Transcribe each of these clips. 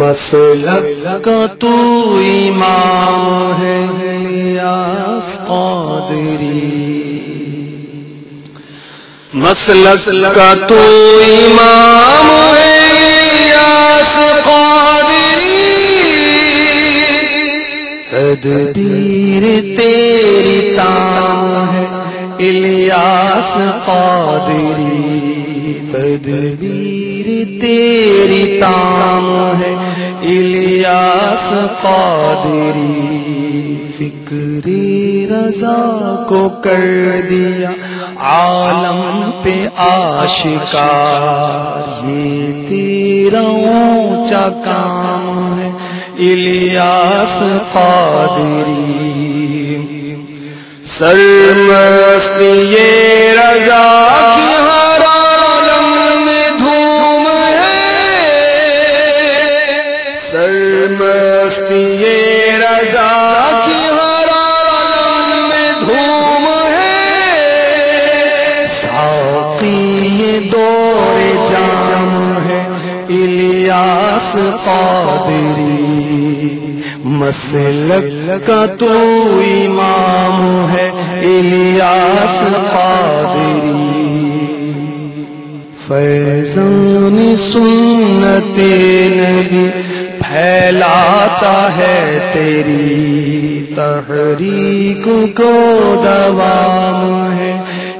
مسلک کا تو امام ہے الیاس قادری۔ مسلک کا تو امام ہے الیاس قادری۔ تدبیر تیری تام ہے، الیاس قادری۔ تدبیر تیری تام ہے الیاس قادری فکر رضا کو کر دیا عالم پہ آشکار یہ تیرا اونچا کام ہے الیاس قادری سرمستی یہ رضا کی ہاں ہے سرمستی رضا کی ہر عالم میں دھوم ہے۔ ساقی دور جام ہے۔ الیاس قادری، مسلک کا تو امام ہے۔ الیاس قادری، فیضان سنت نبی۔ پھیلاتا ہے تیری تحریک کو دوام ہے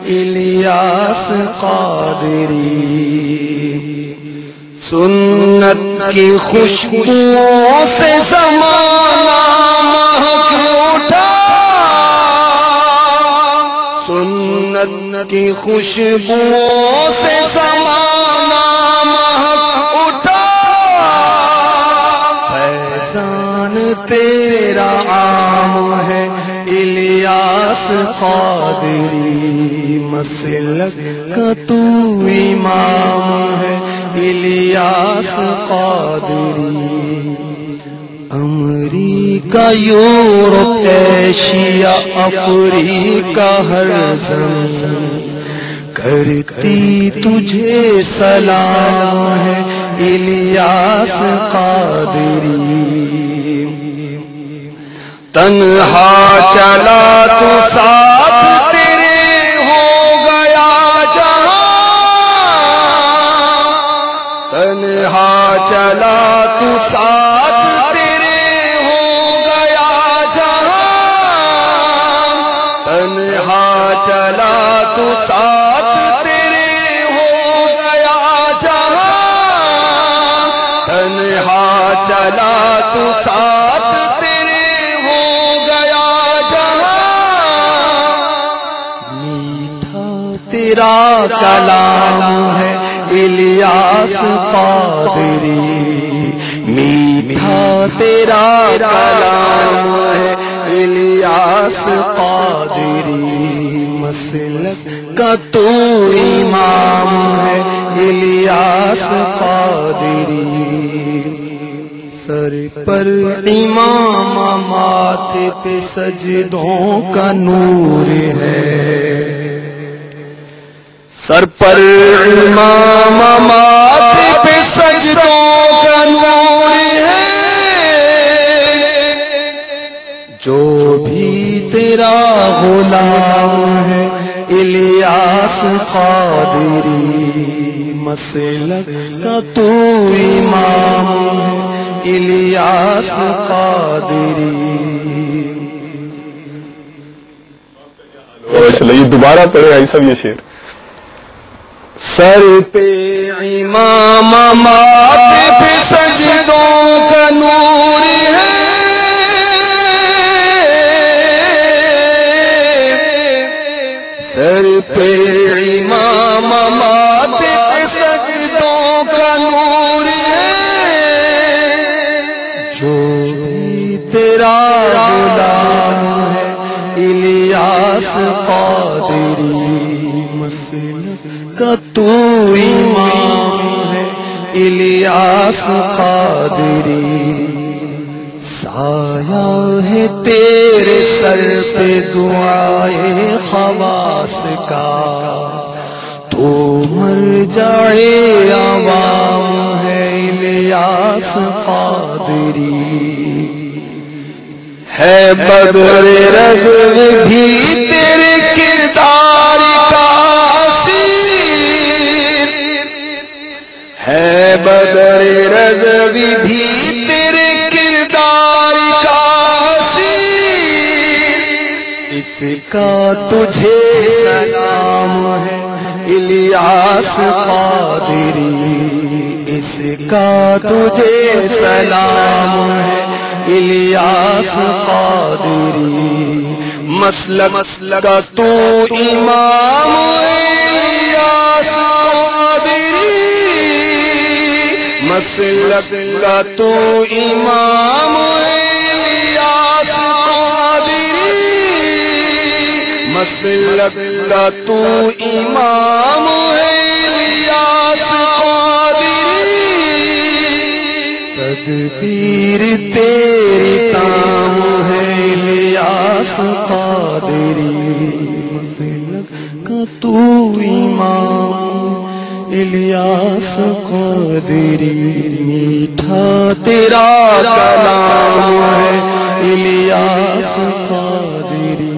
الیاس قادری۔ سنت کی خوشبو سے زمانہ مہک اٹھا۔ سنت کی خوشبو سے زمانہ فیضان تیرا عام ہے، الیاس قادری مسلک کا تو امام ہے۔ الیاس قادری امریکہ، یورپ، ایشیا، افریقہ، ہر زمزم کرتی تجھے سلام ہے۔ الیاس قادری تنہا چلا تو ساتھ تیرے ہو گیا جہاں۔ تنہا چلا تو ساتھ تیرے ہو گیا جہاں۔ تنہا چلا تو ساتھ کلام ہے الیاس قادری۔ میٹھا تیرا کلام ہے الیاس قادری۔ مسلک کا تو امام ہے الیاس قادری۔ سر پر امام ماتھے پہ سجدوں کا نور ہے۔ سر پر امام ماتھے پہ سجدوں کا نور ہے۔ جو بھی تیرا غلام ہے، الیاس قادری مسلک کا تو امام ہے۔ الیاس قادری۔ دوبارہ پڑھے آئی صاحب یہ شعر۔ سر پہ امام ماتھے پہ سجدوں کا نور ہے۔ سر پہ امام ماتھے پہ سجدوں کا نور ہے۔ جو بھی تیرا غلام ہے، الیاس قادری مسلک کا تو امام ہے، الیاس قادری۔ سایہ ہے تیرے سر پہ دعائے خواص کا۔ تو مر جائے عوام ہے الیاس قادری۔ ہے بدر رزو بھی بدر رضوی بھی تیرے کردار کا اس کا تجھے سلام ہے، الیاس قادری۔ اس کا تجھے سلام ہے، الیاس قادری۔ مسلک مسلک کا تو امام الیاس مسلک کا تو امام الیاس قادری مسلک کا تو امام الیاس قادری تدبیر تیری کام ہے الیاس قادری مسلک کا تو امام الیاس قادری میٹھا تیرا کلام ہے۔ الیاس قادری